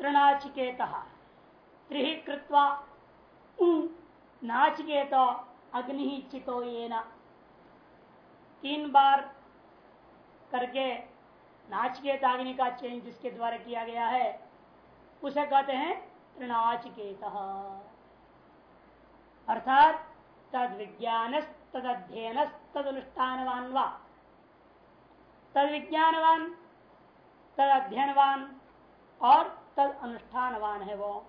त्रिनाचिकेत त्रि कृत्वा नाचिकेत अग्नि चितो ये तीन बार करके नाचिकेत अग्नि का चयन जिसके द्वारा किया गया है, उसे कहते हैं त्रिनाचिकेत अर्थात तद विज्ञान तद अध्ययन तद अनुष्ठानवान व। तद विज्ञानवान तद अध्ययनवान और तद अनुष्ठानवान है वो।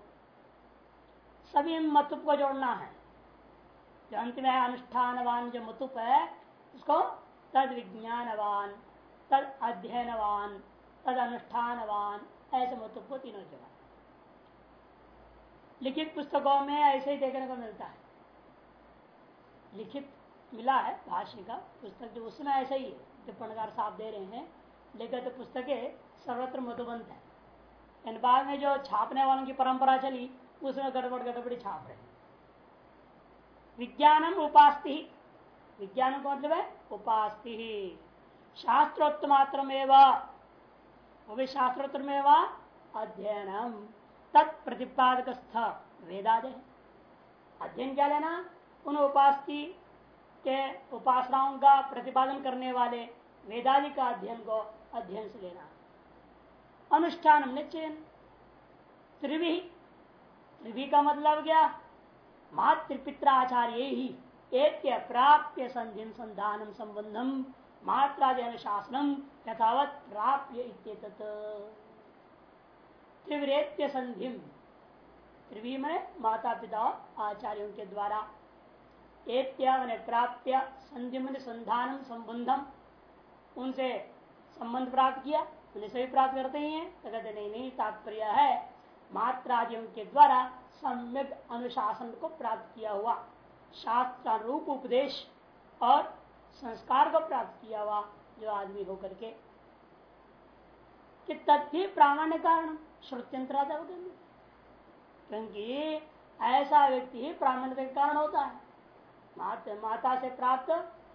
सभी मतुप को जोड़ना है। जो अंत में अनुष्ठानवान, जो मतुप है, उसको तद विज्ञानवान, तद अध्ययनवान, तद अनुष्ठानवान, ऐसे मतुप को तीनों जगह। लिखित पुस्तकों में ऐसे ही देखने को मिलता है। लिखित मिला है भाष्य का पुस्तक, जो उसमें ऐसे ही है। टिप्पणकार साफ़ दे रहे हैं, लेकिन तो पुस्तकें सर्वत्र मधुबंध है। बाद में जो छापने वालों की परंपरा चली, उसमें गड़बड़ गड़बड़ी छाप रहे। विज्ञानम उपास्ति। विज्ञान का मतलब है उपास्ति। शास्त्रोत्तमात्र वो भी शास्त्रोत्तर में अध्ययनम। तत्प्रतिपादक स्थ वेदादय अध्ययन क्या लेना? उन उपास्ति के उपासनाओं का प्रतिपादन करने वाले वेदादि का अध्ययन को अध्ययन से लेना। अनुष्ठान निश्चयन। त्रिवी। त्रिवी का मतलब क्या? मातृपित्राचार्य ही एक प्राप्य संधि संधान संबंधम मात्रादि अनुशासनम यथावत प्राप्य त्रिवरेत्य संधि। त्रिवी में माता पिता आचार्यों के द्वारा एत्या प्राप्य संधि संधान संबंधम उनसे संबंध प्राप्त किया। उन्हें सभी प्राप्त करते ही। हैं तो कहते नहीं नहीं, तात्पर्य है मात्रादियों के द्वारा सम्यक अनुशासन को प्राप्त किया हुआ, शास्त्रानुरूप उपदेश और संस्कार को प्राप्त किया हुआ जो आदमी होकर के। तथ्य प्रामाण्य कारण श्रुत्यंतराधा क्योंकि ऐसा व्यक्ति ही प्रामाण्य का कारण होता है। माता से प्राप्त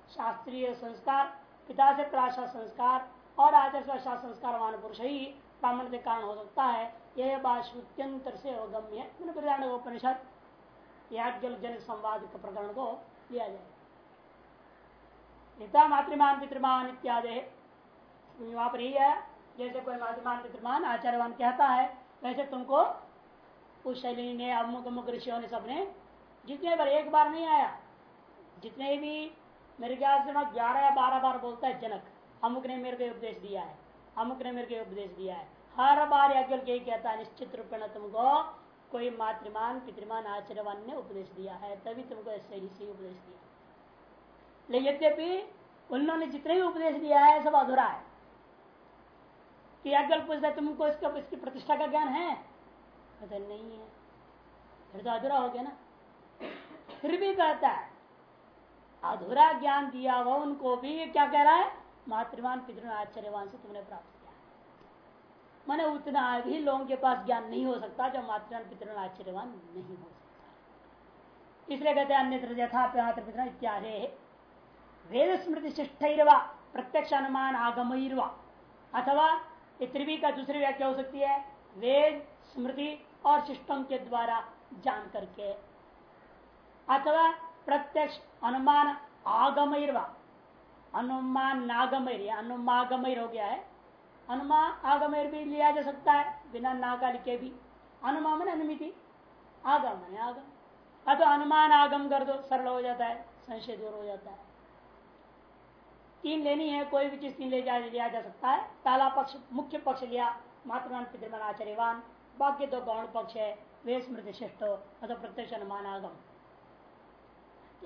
शास्त्रीय संस्कार, पिता से प्राप्त संस्कार और आचार्य संस्कार मान पुरुष ही ब्राह्मण के कारण हो सकता है। यह बात श्रुत्यंतर से अवगम्य है। उपनिषद याज्ञल जन संवाद के प्रकरण को लिया जाए। पिता मातृमान पितृमान इत्यादि। वहाँ पर ही है। जैसे कोई मातृमान पितृमान आचार्यवान कहता है, वैसे तुमको उस शैली ने, अमुक अमुक ऋषियों ने सबने जितने बार एक बार नहीं आया, जितने भी मेरे ख्याल से ग्यारह या बारह बार बोलता है जनक। अमुक ने मेरे को उपदेश दिया है। अमुक ने मेरे को उपदेश दिया है। हर बार अज्ञल के कहता है, निश्चित रूप में तुमको कोई मातृमान, पितृमान, आचर्यवान ने उपदेश दिया है। तभी तुमको ऐसे ही उपदेश दिया। यद्यपि उन्होंने जितने भी उपदेश दिया है, सब अधूरा है। कि अज्ञल पूछता है, तुमको इसका इसकी प्रतिष्ठा का ज्ञान है? कहते नहीं है। फिर तो अधूरा हो गया ना। फिर भी कहता है, अधूरा ज्ञान दिया हुआ उनको भी क्या कह रहा है? मातृवान पितृवान आश्चर्यवान से तुमने प्राप्त किया। मैंने उतना भी लोगों के पास ज्ञान नहीं हो सकता जो मातृवान पितृवान आश्चर्यवान नहीं हो सकता। इसलिए कहते अन्य यथा मातृ पितृ इत्यादि। वेद स्मृति शिष्ट प्रत्यक्ष अनुमान आगमवा अथवा त्रिवी का दूसरी व्याख्या हो सकती है, वेद स्मृति और शिष्टम के द्वारा जान करके। अथवा प्रत्यक्ष अनुमान आगमवा अनुमान नागमय अनुमागमय हो गया है। अनुमा आगमय भी लिया जा सकता है, बिना नागा लिखे भी। अनुमा मन अनुमिति, आगम है आगम। अथवा अनुमान आगम कर दो, सरल हो जाता है, संशय दूर हो जाता है। तीन लेनी है, कोई भी चीज़ तीन ले जा, लिया जा सकता है। ताला पक्ष, मुख्य पक्ष लिया मातृमान पितृमान आचार्यवान, बाकी दो गौण पक्ष है, वे स्मृति श्रेष्ठ अथवा प्रत्यक्ष अनुमान आगम।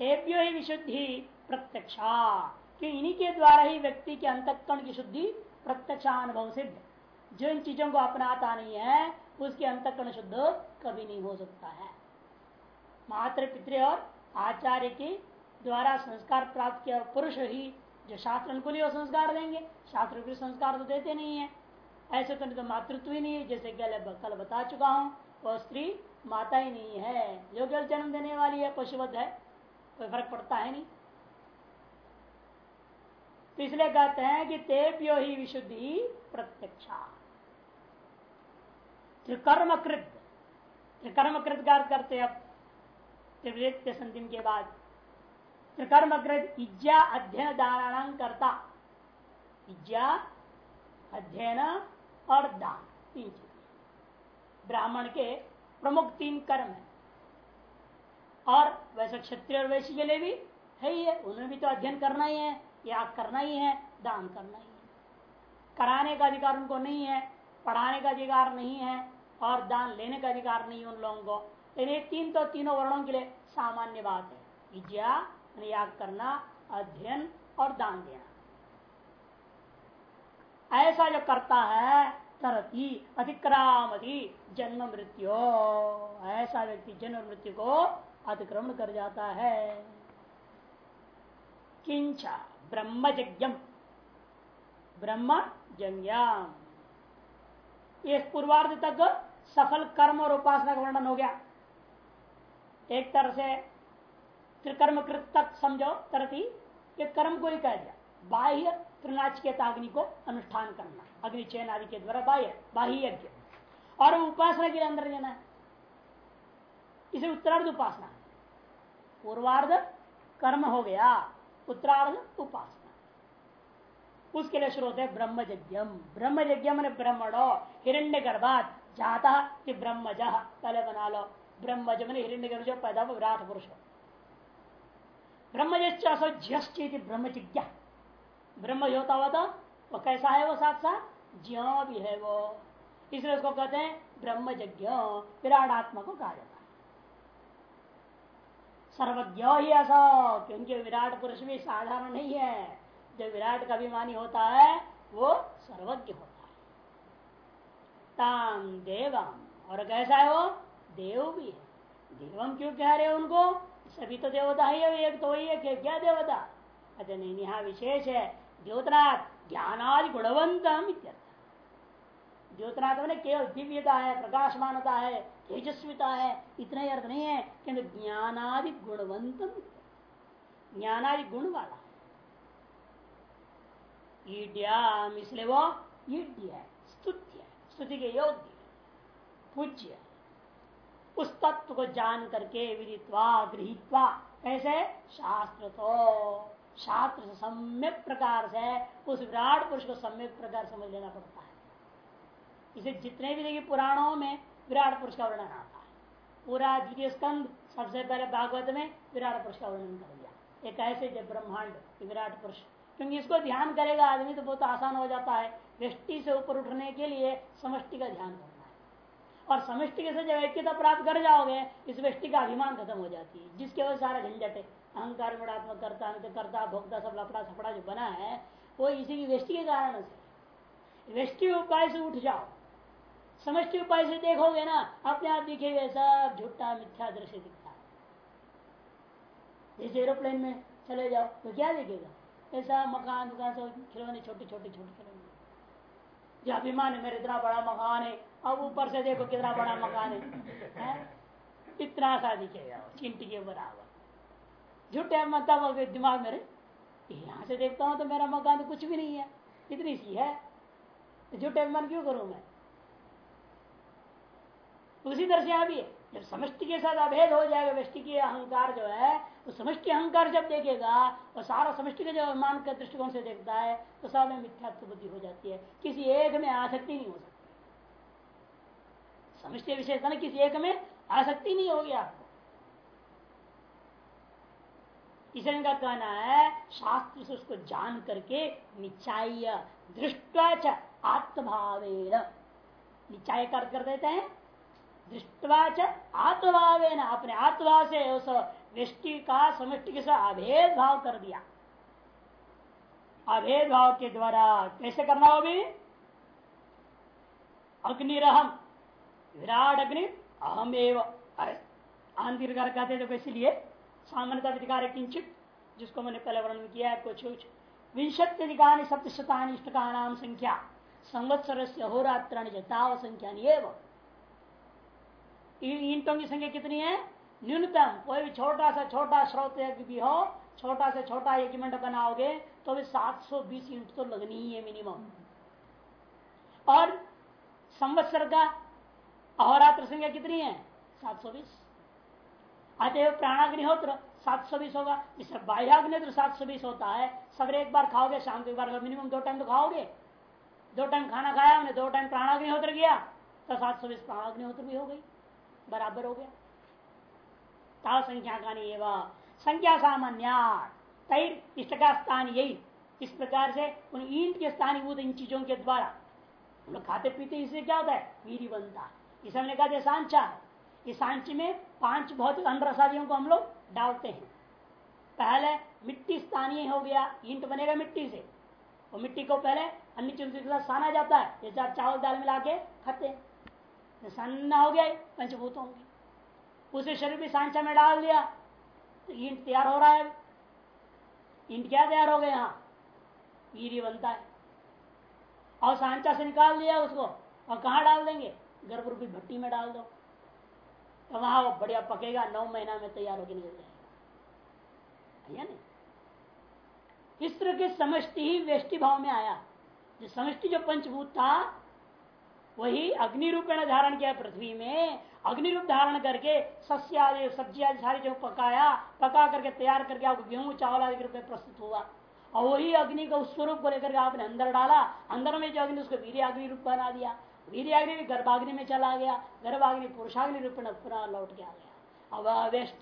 एभ्यो ही विशुद्धि प्रत्यक्षा कि इन्हीं के द्वारा ही व्यक्ति के अंतकरण की शुद्धि प्रत्यक्षानुभव सिद्ध जो इन चीज़ों को अपनाता नहीं है उसके अंतकरण शुद्ध कभी नहीं हो सकता है। मात्र पितृ और आचार्य के द्वारा संस्कार प्राप्त किया पुरुष ही जो शास्त्र अनुकूल वो संस्कार देंगे शास्त्र संस्कार तो देते नहीं है। ऐसे तो, तो मातृत्व ही नहीं है जैसे कल बता चुका हूँ वो स्त्री माता ही नहीं है। जो जन्म देने वाली है पशुवत है कोई फ़र्क पड़ता है नहीं। तो इसलिए कहते हैं कि तेप्यो ही विशुद्धि प्रत्यक्षा। त्रिकर्मकृत। त्रिकर्मकृत का अर्थ करते अब। त्रिवृत्य संतिम के बाद। त्रिकर्मकृत इज्जा अध्ययन दान करता। इज्जा अध्ययन और दान। तीन चीज़। ब्राह्मण के प्रमुख तीन कर्म है। और वैसे क्षत्रिय और वैश्य के लिए भी है ही है। उन्हें भी तो अध्ययन करना ही है। याग करना ही है, दान करना ही है। कराने का अधिकार उनको नहीं है, पढ़ाने का अधिकार नहीं है, और दान लेने का अधिकार नहीं है उन लोगों को। लेकिन ये तीन तो तीनों वर्णों के लिए सामान्य बात है। विद्या याग करना, अध्ययन और दान देना। ऐसा जो करता है, तरती, अतिक्रामती जन्म मृत्यु। ऐसा व्यक्ति जन्म मृत्यु को अतिक्रमण कर जाता है। किंचा। ब्रह्म जंग्याम इस पूर्वार्ध तक सफल कर्म और उपासना का वर्णन हो गया। एक तरह से त्रिकर्म कृत तक समझो तरती ये कर्म को ही कह दिया। बाह्य त्रिनाच के अग्नि को अनुष्ठान करना, अग्नि चयन आदि के द्वारा बाह्य बाह्य यज्ञ। और उपासना के अंदर जाना है। इसे उत्तरार्ध उपासना। पूर्वार्ध कर्म हो गया। उत्तरार्ध उपासना। उसके लिए शुरू होते हैं ब्रह्म यज्ञम ब्रह्म यज्ञ मैंने ब्रह्मणो हिरण्य गर्भात जाता कि ब्रह्मज। पहले बना लो। ब्रह्मज मैंने हिरण्य गर्भ जो पैदा हो विराट पुरुष। ब्रह्मजस्टी ब्रह्मजिज्ञा। ब्रह्म जो होता हुआ तो वो कैसा है वो साथ साथ? ज्यो भी है वो। इसलिए उसको कहते हैं ब्रह्म यज्ञ विराट आत्मा को कहा है सर्वज्ञ ही ऐसा क्योंकि विराट पुरुष भी साधारण नहीं है। जो विराट का अभिमानी होता है, वो सर्वज्ञ होता है। ताम देवम, और कैसा है वो? देव भी है। देवम क्यों कह रहे उनको? सभी तो देवता ही है, एक तो वही है क्या देवता? अच्छा नहीं यहाँ विशेष है। द्योतनाथ ज्ञानादि गुणवंतम द्योतनाथ मैंने केवल दिव्यता है, प्रकाशमानता है तेजस्विता है, इतना ही अर्थ नहीं है किंतु ज्ञानादि गुणवंतम ज्ञानादि गुण वाला इसलिए वो ईड्य है, स्तुत्य स्तुति के योग्य पूज्य उस तत्व को जान करके विदित्वा, गृहित्वा, कैसे? शास्त्र तो शास्त्र से सम्यक प्रकार से उस विराट पुरुष को सम्यक प्रकार समझ लेना पड़ता है। इसे जितने भी देखिए पुराणों में विराट पुरुष का वर्णन आता है। पूरा द्वितीय स्कंद सबसे पहले भागवत में विराट पुरुष का वर्णन कर दिया। एक ऐसे जब ब्रह्मांड विराट पुरुष क्योंकि इसको ध्यान करेगा आदमी तो बहुत आसान हो जाता है। व्यष्टि से ऊपर उठने के लिए समष्टि का ध्यान करना है। और समष्टि के से जब ऐक्यता प्राप्त कर जाओगे, इस व्यक्ति का अभिमान खत्म हो जाती है। जिसके वजह सारा झंझट है। अहंकार गुणात्मक करता अंत करता भोक्ता, सब लपड़ा सपड़ा जो बना है, वो इसी की व्यष्टि के कारण से। व्यष्टि उपाय से उठ जाओ। समष्टि उपाय से देखोगे ना अपने आप दिखेगा सब झूठा मिथ्या दृश्य दिखता है। जैसे एरोप्लेन में चले जाओ तो क्या दिखेगा? ऐसा मकान दुकान सब खिलौने छोटे छोटे छोटे खिलौने। जो अभिमान है मेरे इतना बड़ा मकान है अब ऊपर से देखो कितना बड़ा मकान है, है? इतना सा दिखेगा चिंटी के बराबर। झूठे मतलब दिमाग मेरे यहाँ से देखता हूँ तो मेरा मकान तो कुछ भी नहीं है इतनी सी है। झूठे अभिमान क्यों करूँ मैं? उसी तरह से यहाँ भी है जब समष्टि के साथ अभेद हो जाएगा व्यक्ति की अहंकार जो है वो समष्टि अहंकार जब देखेगा और सारा समष्टि के जो मान के दृष्टिकोण से देखता है तो सब में मिथ्यात्व बुद्धि हो जाती है। किसी एक में आसक्ति नहीं हो सकती। समष्टि विशेषता ना किसी एक में आसक्ति नहीं होगी आपको। इसे इनका कहना है, शास्त्र से उसको जान करके निचाय दृष्टा आत्मभावे निचाय कर देते हैं दृष्टवाच आत्मभावे न अपने आत्मा से उस वृष्टि का समष्टि के साथ अभेद भाव कर दिया। अभेद भाव के द्वारा कैसे करना हो भी अग्निरहम, विराट अग्नि अहम एवं आंतिकार कहते तो इसलिए सामान्यता अधिकार किंचित, जिसको मैंने पहले वर्णन किया है, कुछ कुछ। विंशत्यधिकार सप्तशतानी इष्टका नाम संख्या संवत्सर से अहोरात्राणी ताव संख्या ईंटों की संख्या कितनी है? न्यूनतम। कोई भी छोटा सा छोटा स्रोत भी हो, छोटा से छोटा एक मिनट बनाओगे तो भी 720 ईंट तो लगनी ही है मिनिमम और संवत्सर का अहोरात्र संख्या कितनी है? सात सौ बीस। अतएव प्राणाग्निहोत्र सात सौ बीस होगा। इससे बाह्याग्निहोत्र सात सौ बीस होता है। सवेरे एक बार खाओगे, शाम को एक बार मिनिमम दो टाइम तो खाओगे। दो टाइम खाना खाया, हमने दो टाइम प्राणाग्निहोत्र किया तो सात सौ बीस प्राणाग्निहोत्र भी हो गई। बराबर हो गया। ताल संख्या का नहीं एवं संख्या सामान्य। तैर, इष्ट का स्थान यही। इस प्रकार से उन ईंट के स्थानीभूत इन चीज़ों के द्वारा। हम लोग खाते पीते इससे क्या होता है? वीरी बनता है। इसे हमने कहा सांचा। इस सांच में पाँच भौतिक अंडरसादियों को हम लोग डालते हैं। पहले मिट्टी स्थानीय हो गया। ईंट बनेगा मिट्टी से। वो मिट्टी को पहले अन्य चीज़ों के साथ साना जाता है। जैसे आप चावल दाल मिला के खाते हैं। साना हो गया, पंचभूतों की उसे शरीर भी सांचा में डाल दिया तो ईंट तैयार हो रहा है ईंट क्या तैयार हो गया यहाँ? ईरी बनता है। और सांचा से निकाल दिया उसको, और कहा डाल देंगे? गर्भ रूपी भट्टी में डाल दो। तो वहाँ वो बढ़िया पकेगा, नौ महीना में तैयार होकर निकल जाएगा। नहीं? इस तरह के समष्टि ही वेष्टि भाव में आया। जो समष्टि जो पंचभूत था वही अग्नि रूप रूपेण धारण किया पृथ्वी में। अग्नि रूप धारण करके सस्य आदि सब्ज़ी आदि सारी जो पकाया, पका करके तैयार करके आपको गेहूँ, चावल आदि के रूप में प्रस्तुत हुआ। और वही अग्नि का उस स्वरूप को लेकर आपने अंदर डाला। अंदर में जो अग्नि, उसको वीर अग्नि रूप बना दिया। वीर अग्नि गर्भाग्नि में चला गया। गर्भाग्नि पुरुषाग्नि रूप में पूरा लौट के आ गया।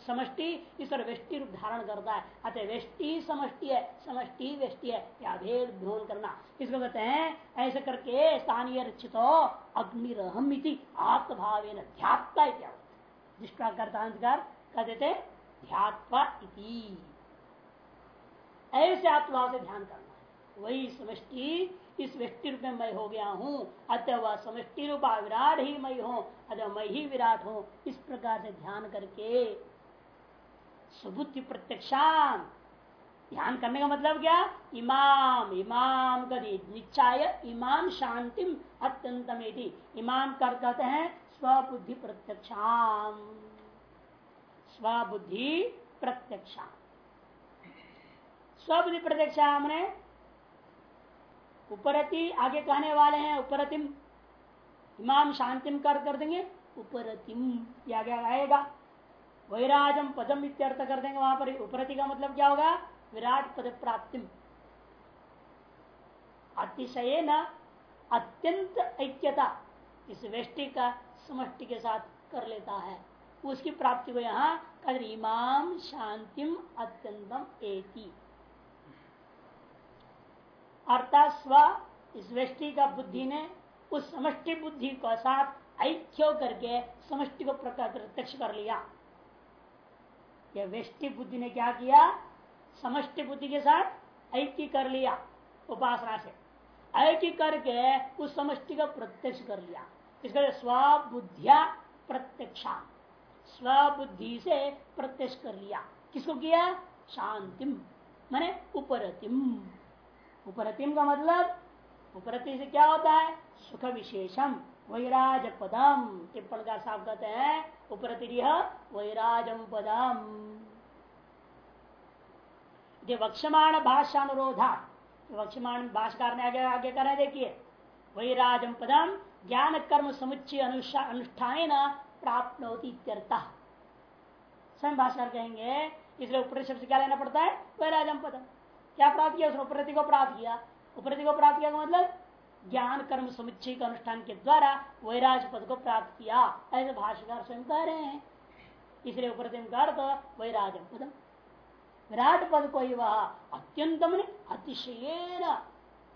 समष्टि इस तरह वेष्टि रूप धारण करता है। अतः वेष्टि समष्टि है, समष्टि वेष्टि है, या भेद ध्वन करना। इसको कहते हैं, ऐसे करके स्थानीय रचित अग्निहम आत्मभाव ध्यात्ता जिसका कर्तांतकार कह देते ध्यात्वा ऐसे आत्मभाव से ध्यान करना वही समष्टि इस व्यक्ति रूप में मैं हो गया हूँ। अतः वह समष्टि रूपा विराट ही मैं हूँ, अतः मैं ही विराट हूँ। इस प्रकार से ध्यान करके सुबुद्धि प्रत्यक्षान। ध्यान करने का मतलब क्या? इमाम इमाम कदी निश्चाय, इमाम शांतिम अत्यंतम इमाम कर कहते हैं स्वबुद्धि प्रत्यक्षाम स्वबुद्धि प्रत्यक्षाम स्वबुद्धि प्रत्यक्षा हमने उपरति आगे कहने वाले हैं उपरतिम इमाम शांतिम कर कर देंगे। उपरतिम या आगे आएगा। वैराजम पदम इत्यर्थ कर देंगे वहाँ पर। उपरति का मतलब क्या होगा? विराट पद प्राप्तिम। अतिशय न, अत्यंत ऐक्यता इस व्यष्टि का समष्टि के साथ कर लेता है। उसकी प्राप्ति को यहाँ कदर इमाम शांतिम अत्यंतम एति। अर्थात स्व इस वृष्टि का बुद्धि ने उस समष्टि बुद्धि के साथ ऐक्य करके समष्टि को प्रत्यक्ष कर लिया। यह व्यष्टि बुद्धि ने क्या किया? समष्टि बुद्धि के साथ ऐक्य कर लिया उपासना से। ऐक्य करके उस समष्टि को प्रत्यक्ष कर लिया। इसका स्वबुद्धिया प्रत्यक्षा। स्वबुद्धि से प्रत्यक्ष कर लिया। किसको किया? शांतिम, माने उपरतिम। उपरतिम का मतलब उपरति से क्या होता है? सुख विशेषम वैराज पदम टिप्पण का साफ़ कहते हैं, उपरति वैराजम पदम। ये वक्षमाण भाष्यानुरोधा, वक्षमाण भाषकार ने आगे आगे करें देखिए, वैराजम पदम ज्ञान कर्म समुच्चय अनुष्ठान प्राप्त होती स्वयं भाषकर कहेंगे, इसलिए ऊपर शब्द क्या लेना पड़ता है? वैराजम पदम। क्या प्राप्त किया उसने? उपरति को प्राप्त किया। उपरति को प्राप्त किया मतलब? ज्ञान, कर्म, समुच्चय के अनुष्ठान के द्वारा वैराज पद को प्राप्त किया। ऐसे भाष्यकार स्वयं कह रहे हैं। इसलिए उपरति का अर्थ वैराज पदम विराट पद को ही वह अत्यंतम अतिशय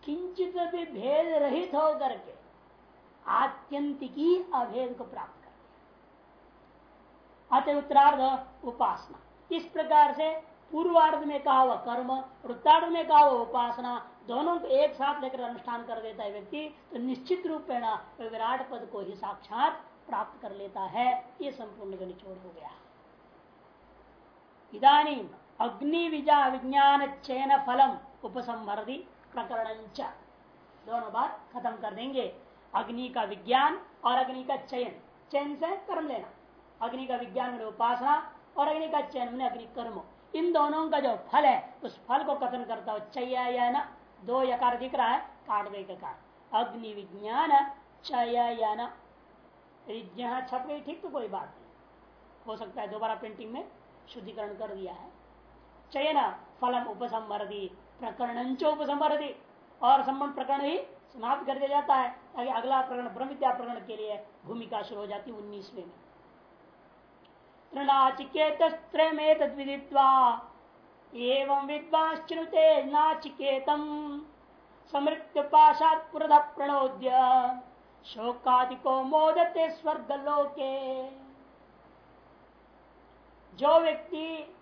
किंचित भी भेद रहित होकर के आत्यंतिकी अभेद को प्राप्त कर अतः उत्तरार्ध उपासना। इस प्रकार से पूर्वार्ध में कहा हुआ कर्म वृत्तार्ध में कहा हुआ उपासना, दोनों को एक साथ लेकर अनुष्ठान कर देता है व्यक्ति तो निश्चित रूप में विराट पद को ही साक्षात प्राप्त कर लेता है। ये संपूर्ण का निचोड़ हो गया। इधानी अग्नि विजा विज्ञान चयन फलम उपसंहरदी प्रकरण दोनों बात खत्म कर देंगे। अग्नि का विज्ञान और अग्नि का चयन। चयन से कर्म लेना। अग्नि का विज्ञान उपासना और अग्नि का चयन अग्नि कर्म। इन दोनों का जो फल है, उस फल को कथन करता हो चय दो यकार दिख रहा है काट दे कार अग्नि विज्ञान चय यदि छप गई, ठीक तो कोई बात नहीं। हो सकता है दोबारा पेंटिंग में शुद्धिकरण कर दिया है। चयन, फलम उपसंहरदी प्रकरण उपसंहरदी और संबंध प्रकरण ही समाप्त कर दिया जाता है, ताकि अगला प्रकरण ब्रह्म विद्या प्रकरण के लिए भूमिका शुरू हो जाती उन्नीसवें में। तृणाचिकेत विदित्वा एवं विद्वांश्चिनुते नाचिकेतम। समृत्य पाशात पुरध प्रणोद्य शोकादिको मोदते स्वर्ग लोके जो व्यक्ति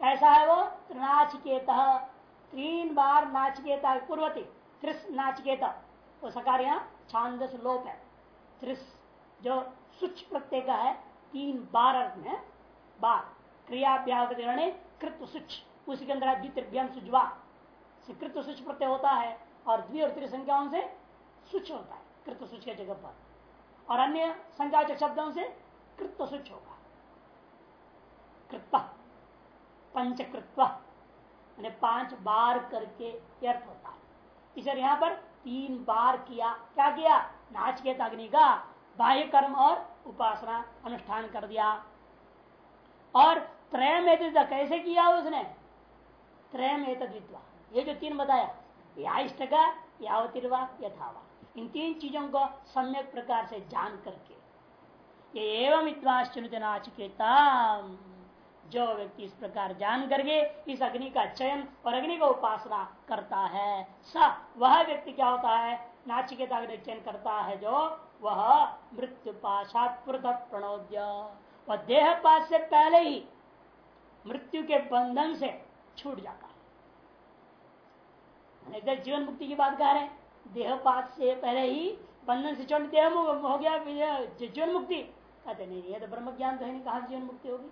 ऐसा है वो? त्रिनाचिकेत तीन बार नाचिकेता पूर्वती त्रिस नाचिकेता। वो सकार यहाँ छांदस लोप है। त्रिस, जो सुच प्रत्यय का है तीन बार अर्थ में, बार। क्रिया कृत्व सुच उसी के अंदर द्वितीयभ्यम सुजवा। कृत्व सुच प्रत्यय होता है और द्वि और त्रिसंख्याओं से सुच होता है। कृत्व सुच के जगह पर। और अन्य संख्या शब्दों से कृत्व सूच होगा। कृत्व। पंचकृत्व। पाँच बार करके अर्थ होता है। इसे यहाँ पर तीन बार किया। क्या किया? नाच के अग्नि का बाह्य कर्म और उपासना अनुष्ठान कर दिया। और त्रय में कैसे किया उसने? त्रय में विद्वा ये जो तीन बताया या इष्ट का यावतिर्वा, यथावा। इन तीन चीज़ों को सम्यक प्रकार से जान करके, ये एवं विद्वांस नाचिकेता जो व्यक्ति इस प्रकार जान करके इस अग्नि का चयन और अग्नि का उपासना करता है, स वह व्यक्ति क्या होता है? नाचिकेता चयन करता है जो वह मृत्यु पाशात पृथक प्रणोद्य। वह देह पास से पहले ही मृत्यु के बंधन से छूट जाता है। इधर जीवन मुक्ति की बात कह रहे हैं। देह पास से पहले ही बंधन से छोड़ देह हो गया जीवन मुक्ति। कहते, नहीं ये तो ब्रह्म ज्ञान तो है नहीं, कहा जीवन मुक्ति होगी?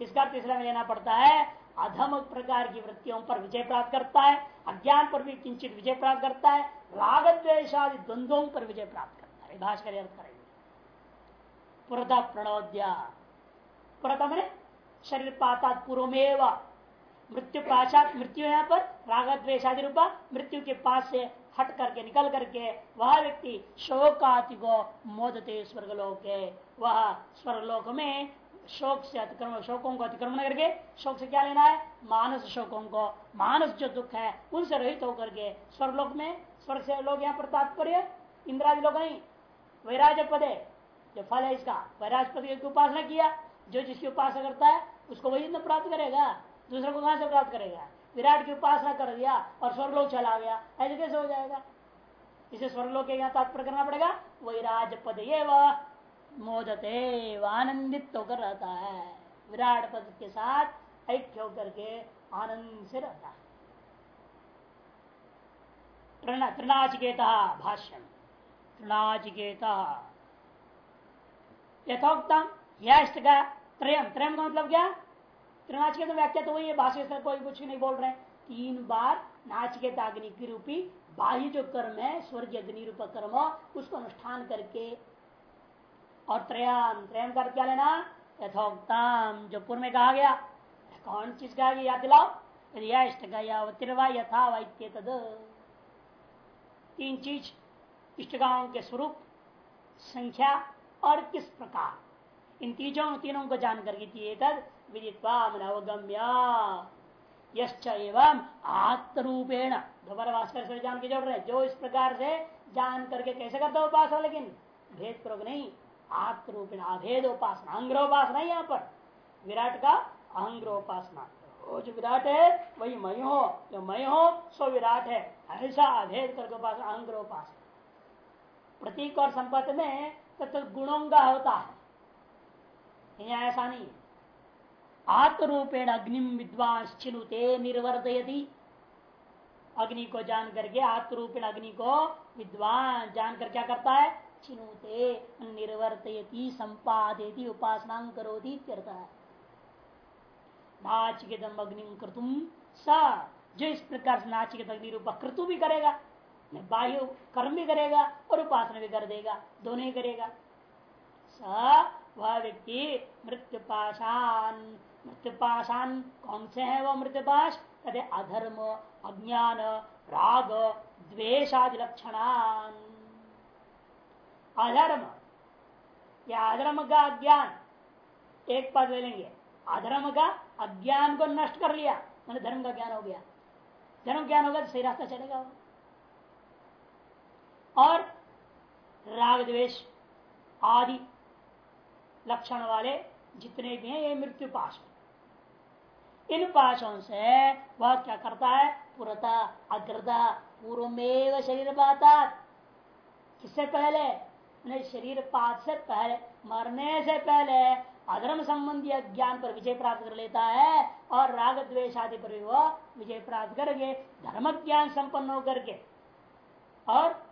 इसका तीसरा में लेना पड़ता है, अधम प्रकार की वृत्तियों पर विजय प्राप्त करता है, अज्ञान पर भी किंचित विजय प्राप्त करता है राग द्वेशादि द्वंद्वों पर विजय प्राप्त भाषकर अर्थ करेंगे। पुरता प्रणोद्या। पुरता मैंने शरीर पाता पूर्वमेव। मृत्यु पाशात, मृत्यु यहाँ पर राग द्वेशादि रूपा, मृत्यु के पास से हट करके, निकल करके, वह व्यक्ति शोकाति को मोदते स्वर्गलोक। वह स्वर्गलोक में शोक से अतिक्रमण, शोकों को अतिक्रमण करके, शोक से क्या लेना है? मानस शोकों को। मानस जो दुख है, उनसे रहित होकर के स्वर्लोक में, स्वर्ग से लोग यहाँ पर तात्पर्य, इंद्रादि लोग नहीं वैराज पद है। जो फल है इसका वैराज पद की उपासना किया, जो जिसकी उपासना करता है, उसको वही इंद्र प्राप्त करेगा, दूसरे को कहाँ से प्राप्त करेगा? विराट की उपासना कर दिया और स्वर्लोक चला गया। ऐसे कैसे हो जाएगा? इसे स्वर्लोक के यहाँ तात्पर्य करना पड़ेगा। वैराज पद ये मोदते आनंदित होकर रहता है। विराट पद के साथ ऐक्य होकर के आनंद से रहता है। तृणाचिकेता भाष्यम। तृणाचिकेता यथोक्तम का त्रयम त्रयम का मतलब क्या? त्रिनाचिकेत व्याख्या तो वही है, भाष्य से कोई कुछ नहीं बोल रहे। तीन बार नाचिकेत अग्नि की रूपी बाह्य जो कर्म है स्वर्ग अग्नि रूप कर्म, उसको अनुष्ठान करके। और त्रयाम त्रयम कर क्या लेना? यथोक्ताम जो पूर्व में कहा गया, कौन चीज़ कहा गया, याद दिलाओ। इष्ट तिरवा यथा वैत्य तद तीन चीज़ इष्टगाओं के स्वरूप, संख्या और किस प्रकार? इन तीजों तीनों को जान करके तद अवगम्य एवं आत्मरूपेण। दोबारा भास्कर से जान के जोड़ रहे जो इस प्रकार से जान करके कैसे करता उपासना, लेकिन भेद पूर्वक नहीं। आत्मरूपेण अभेद उपासना, अंग्रोपासना यहाँ पर। विराट का अहंग्रोपासना वो जो विराट है, वही मय हो। जो मय हो, सो विराट है। ऐसा अभेद करके उपासना अहंग्रोपासना प्रतीक और संपत्ति में तत्व गुणों का होता है। ऐसा नहीं है। आत्मरूपेण अग्निम विद्वांस चिनुते निर्वर्तयति। अग्नि को जान करके आत्मरूपेण अग्नि को विद्वान जानकर क्या करता है? चिनुते, निर्वर्तयति, संपादयति, उपासना करोति नाचिकेतम अग्नि क्रतुम स जो इस प्रकार से नाचिकेत अग्नि रूप क्रतु भी करेगा। बाह्य कर्म भी करेगा और उपासना भी कर देगा, दोनों ही करेगा। स वह व्यक्ति मृत्यु पाशान मृत्युपाशान कौन से है वह मृत्युपाश? कहते अधर्म, अज्ञान, राग द्वेश आदि लक्षणान। अधर्म, या अधर्म का अज्ञान, एक पद ले लेंगे। अधर्म का अज्ञान को नष्ट कर लिया मैंने धर्म का ज्ञान हो गया। धर्म ज्ञान होगा तो सही रास्ता चलेगा। और राग द्वेश आदि लक्षण वाले जितने भी हैं, ये मृत्यु पाश इन पाशों से वह क्या करता है? पुरता, अग्रता पूर्व में शरीर पाता। किससे पहले? शरीर पात से पहले, मरने से पहले अधर्म संबंधी ज्ञान पर विजय प्राप्त कर लेता है और राग द्वेश आदि पर वह विजय प्राप्त करके, धर्म ज्ञान संपन्न होकर के और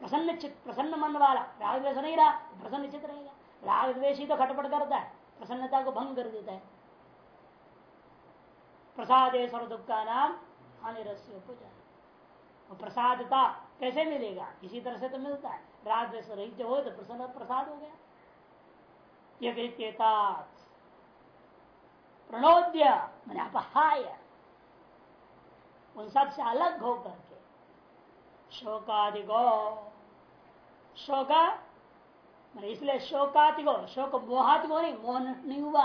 प्रसन्न चित प्रसन्न मन वाला राग द्वेष नहीं रहा प्रसन्न चित रहेगा राग द्वेष ही तो खटपट करता है, प्रसन्नता को भंग कर देता है। प्रसाद सर्व दुख का नाम हानि रस्य पूजा प्रसादता कैसे मिलेगा? इसी तरह से तो मिलता है। राग द्वेष रहित हो तो प्रसन्न प्रसाद हो गया। प्रणोद्य, मैंने अपहाय उन सबसे अलग हो करके शोकादिगो शोका? इसलिए शोकातिगो शोक मोहातिगो नहीं, मोह नष्ट नहीं हुआ।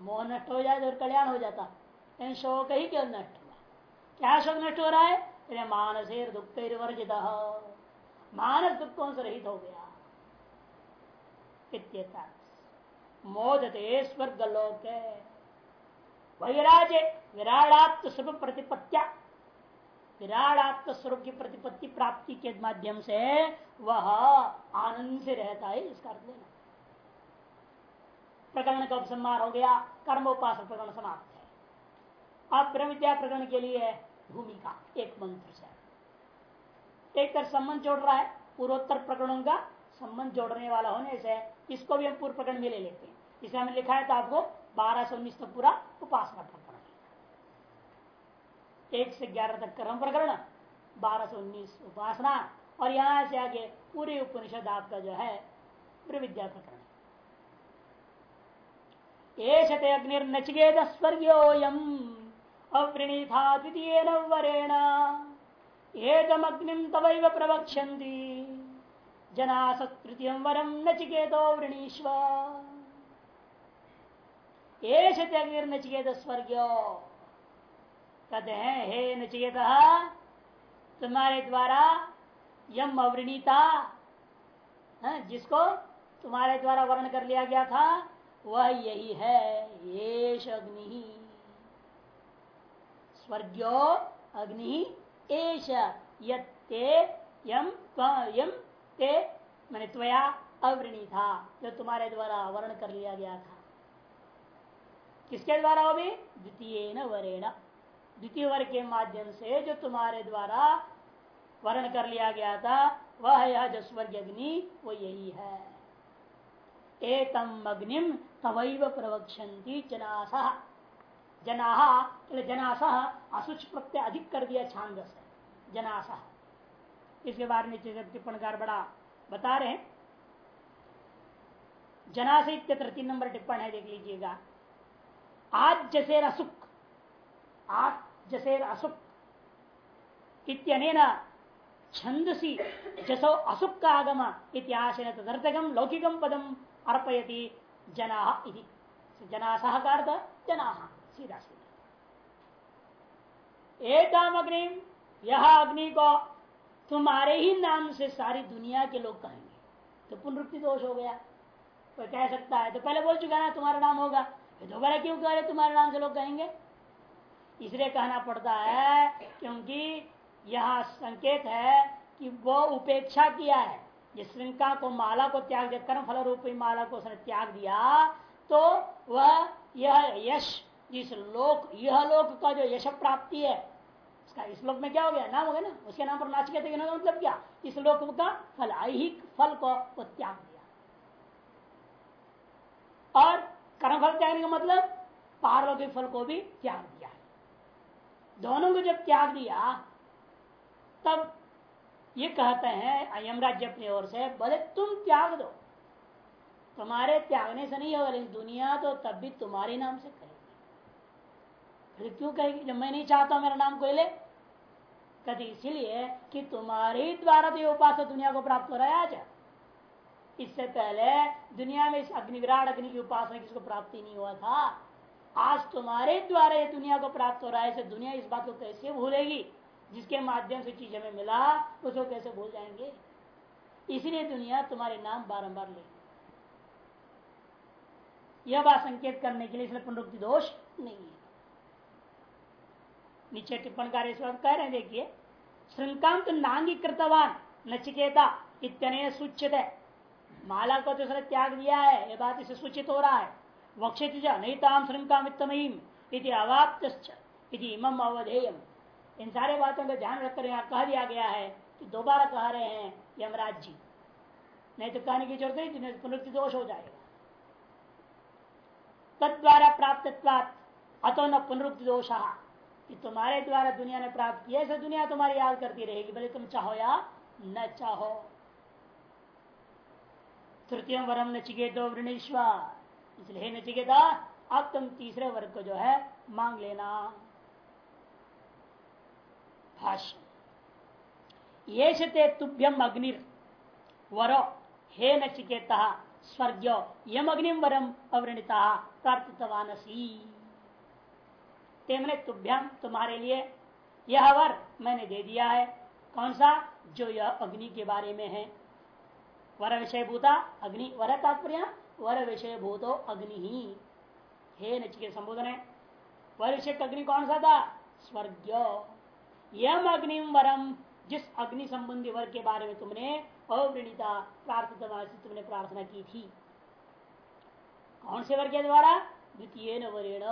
मोह नष्ट हो जाए तो कल्याण हो जाता। लेकिन शोक ही क्यों नष्ट हुआ? क्या शोक नष्ट हो रहा है? मानसेर दुख वर्जित मानस दुखों से रहित हो गया। मोदते स्वर्ग लोक वैराजे विराड़ात्म स्वरूप प्रतिपत्तिया विराड़ात्म स्वरूप की प्रतिपत्ति प्राप्ति के माध्यम से वह आनंद से रहता है, इसका अर्थ लेना। प्रकरण का उपसंहार हो गया? कर्मोपास प्रकरण समाप्त है। अब ब्रह्म विद्या प्रकरण के लिए भूमिका, एक मंत्र से। एक तरह संबंध जोड़ रहा है, पूर्वोत्तर प्रकरणों का संबंध जोड़ने वाला होने से इसको भी हम पूर्व प्रकरण में ले लेते हैं। इसे हमने लिखा है तो आपको बारह सौ उन्नीस तक पूरा उपासना एक से ग्यारह तक कर्म प्रकरण बारह सौ उन्नीस उपासना, और यहाँ से आगे पूरे उपनिषद आपका जो है विद्या प्रकरण। एशते अग्निर्नचिकेत स्वर्गोयम अवृणीथा द्वितीय वरेण। एकम अग्निम तवैव प्रवक्षन्ति जनास तृतीय वरम नचिकेतो वृणीश्व नचिकेत स्वर्ग कहते हैं हे नचिकेत तुम्हारे द्वारा यम अवृणीता जिसको तुम्हारे द्वारा वर्ण कर लिया गया था, वह यही है ये अग्नि। स्वर्गो अग्नि एश ये यम यम ते, मैंने त्वया अवृणी था, जो तुम्हारे द्वारा वर्ण कर लिया गया था। किसके द्वारा वो भी? द्वितीय वरेण। द्वितीय वर्ग के माध्यम से जो तुम्हारे द्वारा वर्ण कर लिया गया था, वह यह जो स्वर्ग अग्नि वो यही है। एतम अग्निम तवैव प्रवक्षंती जनास। जनाह जनास, असुच प्रत्यय अधिक कर दिया छांदस जनास। इसके बारे में टिप्पणकार बड़ा बता रहे हैं। जनास इत्यत्र तीन नंबर टिप्पण है, देख लीजिएगा। आज जसेर असुख आज जसेर असुख इत्यनेन छंदसी जसो असुख का आगम इतिहास तदर्थकम लौकिकम पदम अर्पयति जना जना सहकार जना। सीधा सीधा। एकम अग्नि यह अग्नि को तुम्हारे ही नाम से सारी दुनिया के लोग कहेंगे। तो पुनरुक्ति दोष हो गया। कोई कह सकता है तो पहले बोल चुका ना, तुम्हारा नाम होगा। दोबारा क्यों कह रहे तुम्हारे नाम से लोग कहेंगे? इसलिए कहना पड़ता है क्योंकि यह संकेत है कि वो उपेक्षा किया है। जिस श्रृंखला को माला को त्याग दिया कर्म फल रूपी माला को उसने त्याग दिया तो वह यह यश जिस लोक, यह लोक का जो यश प्राप्ति है उसका इस लोक में क्या हो गया? नाम हो गया ना? उसके नाम पर नाच के मतलब क्या? इस लोक का फल, ऐहिक फल को वो त्याग दिया। और कर्मफल त्यागने का मतलब पार्वती फल को भी त्याग दिया। दोनों को जब त्याग दिया, तब ये कहते हैं यमराज्य अपनी ओर से, बोले, तुम त्याग दो। तुम्हारे त्यागने से नहीं होगा, लेकिन दुनिया तो तब भी तुम्हारे नाम से कहेगी क्यों कहेगी? जब मैं नहीं चाहता मेरा नाम कोई ले। कहते, इसीलिए कि तुम्हारे द्वारा तो ये उपास दुनिया को प्राप्त हो रहा है आज इससे पहले दुनिया में इस अग्नि विराट अग्नि की उपासना किसको प्राप्ति नहीं हुआ था। आज तुम्हारे द्वारा ये दुनिया को प्राप्त हो रहा है दुनिया इस बात को कैसे भूलेगी? जिसके माध्यम से चीज़ हमें मिला उसको कैसे भूल जाएँगे? इसलिए दुनिया तुम्हारे नाम बारंबार लेगी यह बात संकेत करने के लिए इसलिए पुनरुक्ति दोष नहीं है। नीचे टिप्पण कार्य कह रहे हैं, देखिए श्रृंकांत नांगी कृतवान नचिकेता इतने सूचित है। माला को तो उसने त्याग दिया है, यह बात इसे सूचित हो रहा है। अवाप्त इन सारे बातों का ध्यान रखकर यहाँ कह दिया गया है कि दोबारा कह रहे हैं यमराज जी। नहीं तो कहने की ज़रूरत नहीं पुनरुक्ति दोष हो जाएगा। तद द्वारा प्राप्त अतो न पुनरुक्ति दोष। कि तुम्हारे द्वारा दुनिया ने प्राप्त किया, ऐसे दुनिया तुम्हारी याद करती रहेगी, भले तुम चाहो या न चाहो। तृतीय वरम न नचिकेतो वृणेश्वर। इसलिए नचिकेता, अब तुम तीसरे वर्ग को जो है, मांग लेना। भाष्य। ये शते तुभ्यम अग्निर वरो, हे नचिकेता स्वर्ग यम अग्निम वरम अवृणिता प्राप्तवान तेमने तुभ्यम तुम्हारे लिए, यह वर मैंने दे दिया है। कौन सा? जो यह अग्नि के बारे में है। वर विषय भूता अग्नि, वर तात्पर्य। वर विषय भूतो अग्नि। ही हे नचिके संबोधन। है वर विषय अग्नि कौन सा था? स्वर्ग यम अग्निम वरम जिस अग्नि संबंधी वर के बारे में तुमने अवृणिता प्रार्थना तुमने प्रार्थना की थी। कौन से वर के द्वारा? द्वितीय वरेण।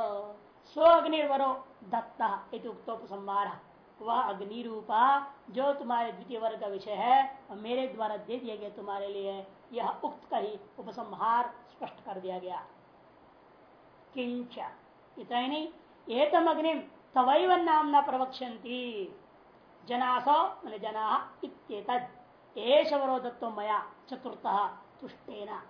स्व अग्निर्वरो दत्ता उक्तोपसंहार। वह अग्नि रूपा जो तुम्हारे द्वितीय वर्ग का विषय है और मेरे द्वारा दे दिया गया तुम्हारे लिए यह उक्त का ही उपसंहार स्पष्ट कर दिया गया। किंच। इतना ही एतम अग्निम तवैव नाम न प्रवक्षंती जनासो, मैंने जना एश वरो दत्तो मया चतुर्थ तुष्टेना।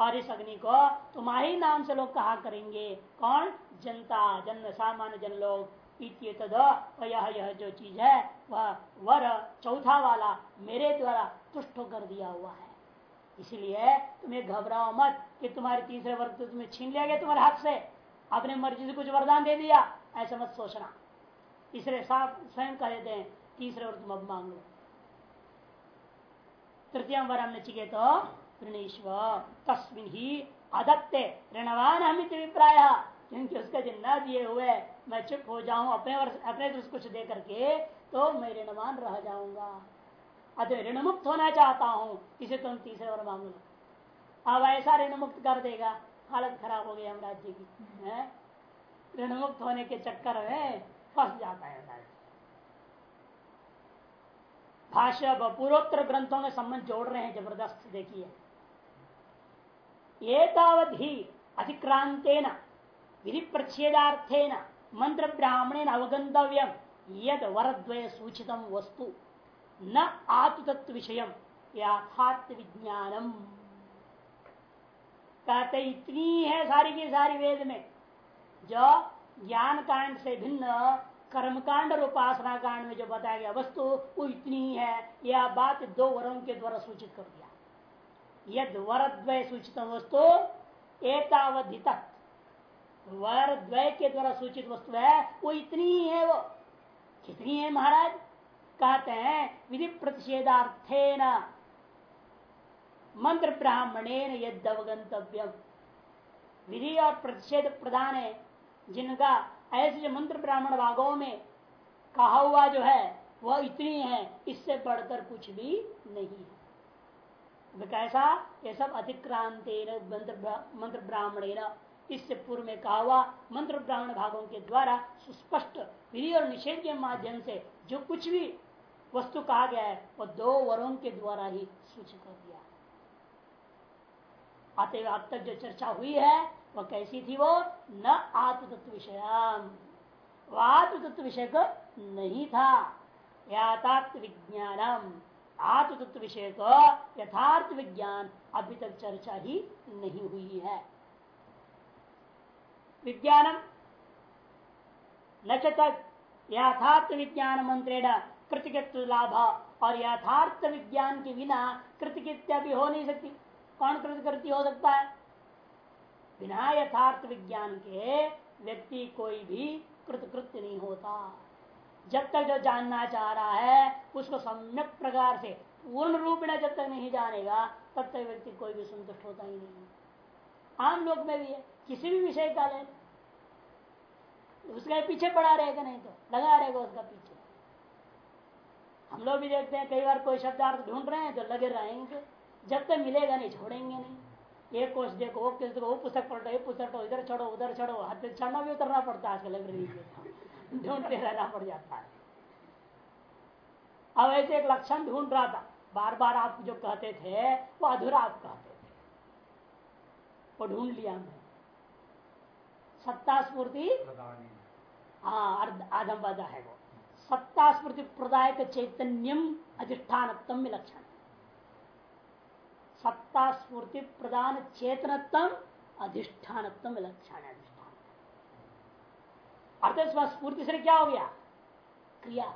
और इस अग्नि को तुम्हारे नाम से लोग कहा करेंगे? कौन? जनता, जन, सामान्य जन लोग यह यह जो चीज़ है, वह वर चौथा वाला मेरे द्वारा तुष्ट कर दिया हुआ है। इसलिए तुम्हें घबराओ मत कि तुम्हारे तीसरे वर्ग तो तुम्हें छीन लिया गया तुम्हारे हाथ से। अपने मर्ज़ी से कुछ वरदान दे दिया, ऐसा मत सोचना। इसलिए साफ़ स्वयं कह देते हैं, तीसरे वर्ग तुम अब मांग लो। तृतीय वरम तो तस्मिन ही अदत्ते ऋणवान हम अभिप्राय। क्योंकि उसका जो न दिए हुए मैं चुप हो जाऊँ अपने अपने कुछ दे करके तो मैं ऋणवान रह जाऊँगा। अतः ऋण मुक्त होना चाहता हूँ इसे तुम तीसरे और मांग लो अब ऐसा ऋण मुक्त कर देगा। हालत खराब हो गई हम राज्य की ऋण मुक्त होने के चक्कर में फंस जाता है राज्य भाष्य पूर्वोत्तर ग्रंथों में संबंध जोड़ रहे हैं ज़बरदस्त देखिए। एतावधि अतिक्रांतेन विधि प्रच्छेदार्थेन मंत्र ब्राह्मणे अवगंतव्यम यद वरद्वय सूचित वस्तु, न आत्मतत्व विषय याथार्थ विज्ञानम कहते इतनी है सारी की सारी वेद में जो ज्ञान कांड से भिन्न कर्मकांड और उपासना कांड में जो बताया गया वस्तु, वो इतनी है यह बात दो वरों के द्वारा सूचित कर दिया। यद वरद्वय सूचित वस्तु एतावधि तक वर द्वय के द्वारा सूचित वस्तु है, वो इतनी ही है वो। कितनी है महाराज? कहते हैं विधि प्रतिषेधार्थे न मंत्र ब्राह्मणे अवगंतव्यम विधि और प्रतिषेध प्रधान है, जिनका ऐसे जो मंत्र ब्राह्मण भागों में कहा हुआ जो है वह इतनी है, इससे बढ़कर कुछ भी नहीं है। कैसा? ये सब अतिक्रांत मंत्र ब्राह्मण इससे पूर्व में कहा हुआ मंत्र ब्राह्मण भागों के द्वारा सुस्पष्ट विधि और निषेध के माध्यम से जो कुछ भी वस्तु कहा गया है वह दो वरों के द्वारा ही सूचित कर दिया अतः अब तक जो चर्चा हुई है वह कैसी थी वो? न आत्मतत्व विषय वह आत्मतत्व विषय को नहीं था। यातात्व विज्ञानम। आत्म तत्व विषय को यथार्थ विज्ञान अभी तक चर्चा ही नहीं हुई है। विज्ञानम न यथार्थ विज्ञान मंत्रेण कृतिकत्व लाभ और यथार्थ विज्ञान के बिना कृतकृत्या भी हो नहीं सकती। कौन कृतकृति हो सकता है? बिना यथार्थ विज्ञान के व्यक्ति कोई भी कृतकृत्य नहीं होता। जब तक जो जानना चाह रहा है, उसको सम्यक प्रकार से, पूर्ण रूप में जब तक नहीं जानेगा, तब तक व्यक्ति कोई भी संतुष्ट होता ही नहीं। आम लोग में भी है। किसी भी विषय का ले। उसका पीछे पड़ा रहेगा नहीं तो? लगा रहेगा उसका पीछे। हम लोग भी देखते हैं, कई बार कोई शब्दार्थ ढूंढ रहे हैं तो लगे रहेंगे। जब तक मिलेगा नहीं, छोड़ेंगे नहीं। एक कोर्स देखो, वो किस वो पुस्तक पढ़ो ये पुस्तक पढ़ो, इधर छोड़ो, उधर छोड़ो, हाथ चढ़ना भी उतरना पड़ता है आजकल लाइब्रेरी ढूंढते रहना पड़ जाता है। अब ऐसे एक लक्षण ढूंढ रहा था। बार बार आप जो कहते थे, वो अधूरा आप कहते थे। वो ढूंढ लिया हमने। सत्ता स्फूर्ति हाँ। आधम पदा है वो। सत्ता स्मृति प्रदायक चैतन्यम अधिष्ठान लक्षण सत्ता स्फूर्ति प्रदान चेतनत्म अधिष्ठान लक्षण अधिष्ठान। अर्थात स्फूर्ति से क्या हो गया? क्रिया।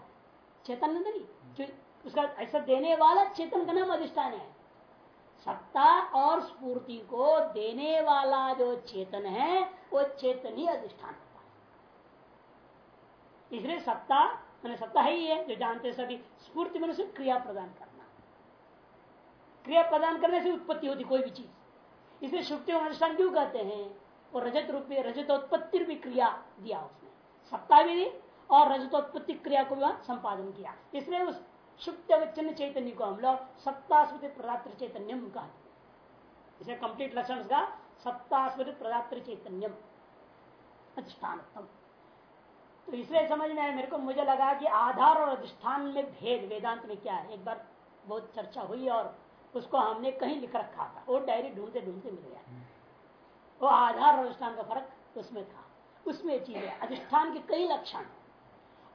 चेतन नहीं जो उसका ऐसा देने वाला चेतन का नाम अधिष्ठान है। सत्ता और स्पूर्ति को देने वाला जो चेतन है, वो चेतन ही अधिष्ठान होता है। इसलिए सत्ता, मैंने सत्ता ही है, जो जानते सभी, स्फूर्ति मैंने क्रिया प्रदान करना। क्रिया प्रदान करने से उत्पत्ति होती कोई भी चीज़। इसलिए शुक्ति अनुष्ठान क्यों कहते हैं? वो रजत रूप में रजतोत्पत्ति भी क्रिया दिया उसने। सत्ता भी दी और रजतोत्पत्ति क्रिया को भी संपादन किया। इसलिए उस शुक्त चिन्ह चैतन्य को हम लोग स्मृति प्रदात्र चैतन्यम कहते इसे कंप्लीट लक्षण का स्मृति प्रदात्र चैतन्यम अधिष्ठान तो इसलिए समझ में आया मेरे को मुझे लगा कि आधार और अधिष्ठान में भेद वेदांत में क्या है? एक बार बहुत चर्चा हुई और उसको हमने कहीं लिख रखा था। वो डायरी ढूंढते ढूंढते मिल गया। वो आधार और अधिष्ठान का फ़र्क उसमें था। उसमें चीज़ है अधिष्ठान के कई लक्षण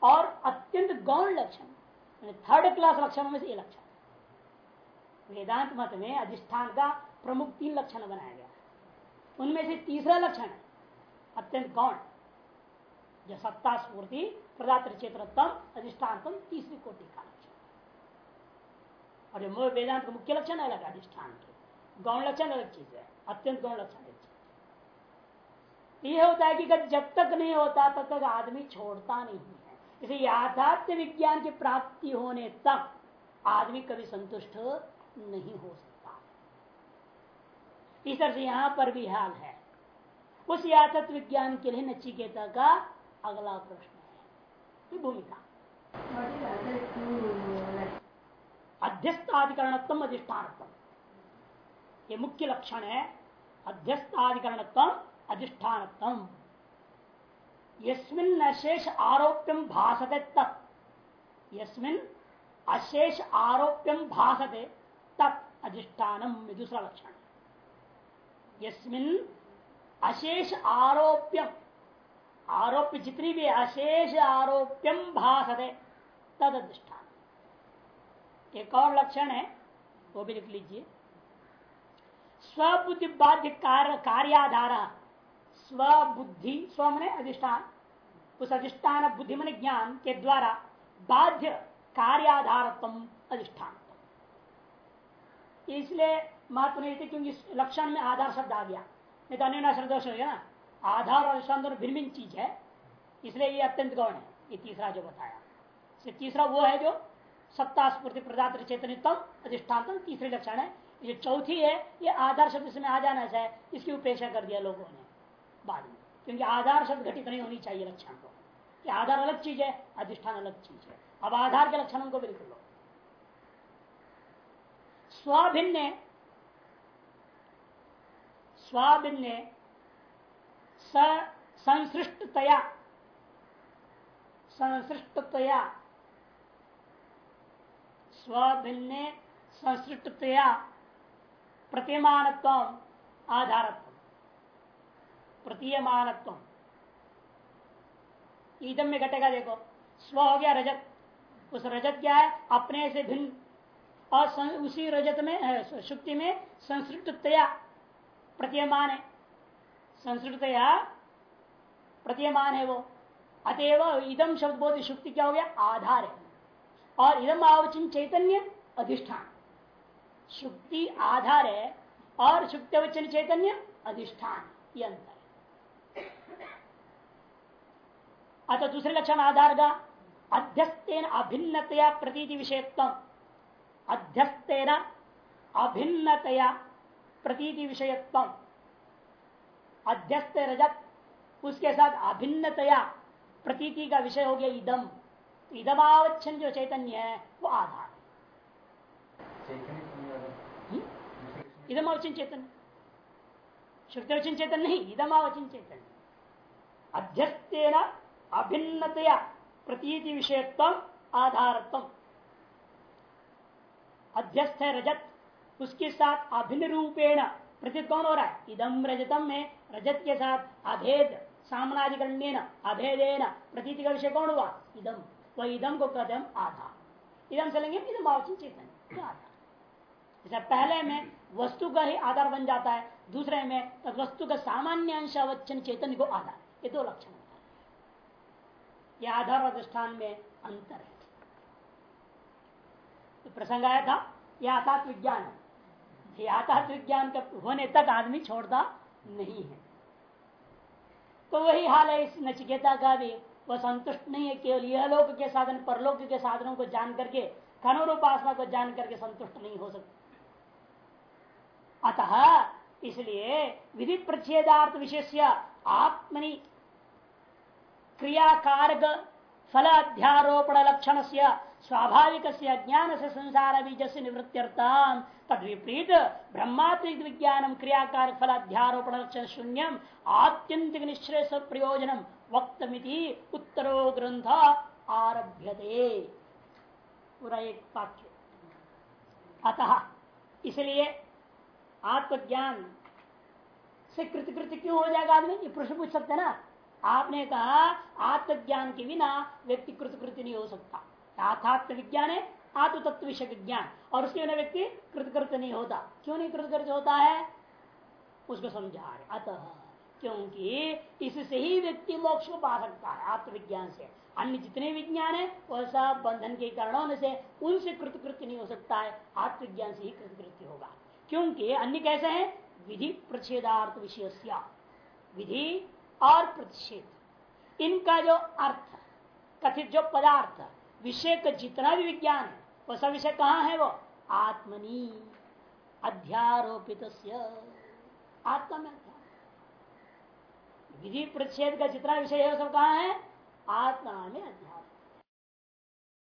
और अत्यंत गौण लक्षण। थर्ड क्लास लक्षणों में से ये लक्षण वेदांत मत में अधिष्ठान का प्रमुख तीन लक्षण बनाया गया उनमें से तीसरा लक्षण है, अत्यंत गौण, जो सत्ता स्फूर्ति, प्रदात्र चेतनत्म अधिष्ठान तीसरी कोटि का लक्षण और जो वेदांत का मुख्य लक्षण अलग है अधिष्ठान के। गौण लक्षण अलग चीज़ है, अत्यंत गौण लक्षण चीज़ यह होता है कि जब तक नहीं होता, तब तक आदमी छोड़ता नहीं है। इसे याथार्थ विज्ञान की प्राप्ति होने तक आदमी कभी संतुष्ट नहीं हो सकता। इस तरह से यहाँ पर भी हाल है। उस याथार्थ विज्ञान के लिए नचिकेता का अगला प्रश्न है। भूमिका। अध्यस्ताधिकरणत्म अधिष्ठानत्म ये मुख्य लक्षण है। अध्यस्ताधिकरणत्म अधिष्ठानत्म यस्मिन अशेष आरोप्यम भाषते तत्। यस्मिन अशेष आरोप्यम भाषते तत् अधिष्ठानम दूसरा लक्षण यस्मिन अशेष आरोप्यम आरोप्य जितनी भी अशेष आरोप्यम भाषते तद अधिष्ठान। एक और लक्षण है, वो भी लिख लीजिए। स्वबुद्धि बाध्य कार्याधार। स्वबुद्धि स्व मने अधिष्ठान। उस अधिष्ठान बुद्धि मन ज्ञान के द्वारा बाध्य कार्याधारत्म अधिष्ठान इसलिए महत्व नहीं थे क्योंकि लक्षण में आधार शब्द आ गया। नहीं तो अन्य हो गया ना? आधार और अधिष्ठान दोनों भिन्न भिन्न चीज़ है। इसलिए ये अत्यंत गौण है। ये तीसरा जो बताया। इसलिए तीसरा वो है जो सत्ता स्फूर्ति प्रदात चेतनितम अधिष्ठान तीसरे लक्षण है। ये चौथी है, ये आधार शब्द इसमें आ जाना चाहिए। इसकी उपेक्षा कर दिया लोगों ने। बाद में क्योंकि आधार शब्द घटित नहीं होनी चाहिए लक्षण को। कि आधार अलग चीज़ है, अधिष्ठान अलग चीज़ है। अब आधार के लक्षणों को बिल्कुल लो। स्वाभिन्न स्वाभिन्न संसृष्टतया संसृष्टतया, स्वभिन्न संसृष्टतया प्रतिमानत्व आधारत्व प्रतीयमानत्व ईदम में घटेगा देखो। स्व हो गया रजत। उस रजत क्या है? अपने से भिन्न। और उसी रजत में शुक्ति में संसृष्टतया प्रतीयमान है। संस्कृतया प्रतीयमान है वो। अतएव इदम शब्द बोध शुक्ति क्या हो गया? आधार है। और इदम आवचिन चैतन्य अधिष्ठान। शुक्ति आधार है और शुक्तिवचन चैतन्य अधिष्ठान। ये अंतर है अतः दूसरे लक्षण आधार का अध्यस्तेन अभिन्नतया प्रतीति विषयत्व अध्यस्तेन अभिन्नतया प्रतीति विषयत्व अध्यस्त रजत उसके साथ अभिन्नतया प्रतीति का विषय हो गया इदम। इदमावच्छन जो चैतन्य है वो आधार हम्म? इदमावचन चेतन शुक्तिवचन चेतन नहीं इदमावचन चेतन अध्यस्तेन अभिन्नतया प्रतीति विषयत्व, आधारत्व। अध्यस्थ है रजत, उसके साथ अभिन्न रूपेण प्रतीत कौन हो रहा है? इदम रजतम में रजत के साथ अभेद सामनाधिकरण अभेदेन प्रतीति का विषय कौन हुआ? इदम वह इदम को कहते हम आधार। इदम से लेंगे चेतन आधार? पहले में वस्तु का ही आधार बन जाता है, दूसरे में वस्तु का सामान्य अंश अवचन चेतन को आधार। ये दो लक्षण है। यह आधार और अधिष्ठान में अंतर है। तो प्रसंग आया था आतात विज्ञान। आतात विज्ञान का होने तक आदमी छोड़ता नहीं है। तो वही हाल है इस नचिकेता का भी। वह संतुष्ट नहीं है केवल यह लोक के साधन, परलोक के साधनों को जान करके खनोर उपासना को जान करके संतुष्ट नहीं हो सकता। अतः इसलिए विधि प्रच्छेदार्थ विशेष आत्मनि क्रियाकारक फल अध्यारोपण लक्षण से स्वाभाविक ज्ञान से संसार बीज से निवृत्त्यर्थम तद विपरीत ब्रह्मात्मिक विज्ञान क्रियाकार फल अध्यारोपण लक्षण शून्यम आत्यंतिक निश्चय प्रयोजनम वक्तमिति उत्तरो ग्रंथ आरभ्य पूरा एक अतः इसलिए आत्मज्ञान से कृतकृत्य क्यों हो जाएगा आदमी? ये प्रश्न पूछ सकते ना। आपने कहा, आत्मज्ञान के बिना व्यक्ति कृतकृत्य नहीं हो सकता। अर्थात्म विज्ञान है आत्म तत्व विषय विज्ञान और उसके बिना व्यक्ति कृतकृत्य नहीं होता। क्यों नहीं कृतकृत्य होता है? उसको समझा रहे। अतः, क्योंकि इससे ही व्यक्ति मोक्ष को पा सकता है, आत्मविज्ञान से। अन्य जितने विज्ञान है, वह सब बंधन के कारणों से उनसे कृतकृत्य नहीं हो सकता है। आत्मविज्ञान से ही कृतकृत्य होगा। क्योंकि अन्य कैसे हैं? विधि प्रच्छेदार्थ विषय विधि और प्रतिषेध। इनका जो अर्थ, कथित जो पदार्थ, विषय का जितना भी विज्ञान है वह सब विषय कहाँ है वो? आत्मनी अध्यारोपित आत्मा में विधि प्रतिषेध का जितना विषय है वो सब कहा है? आत्मा में अध्यारोप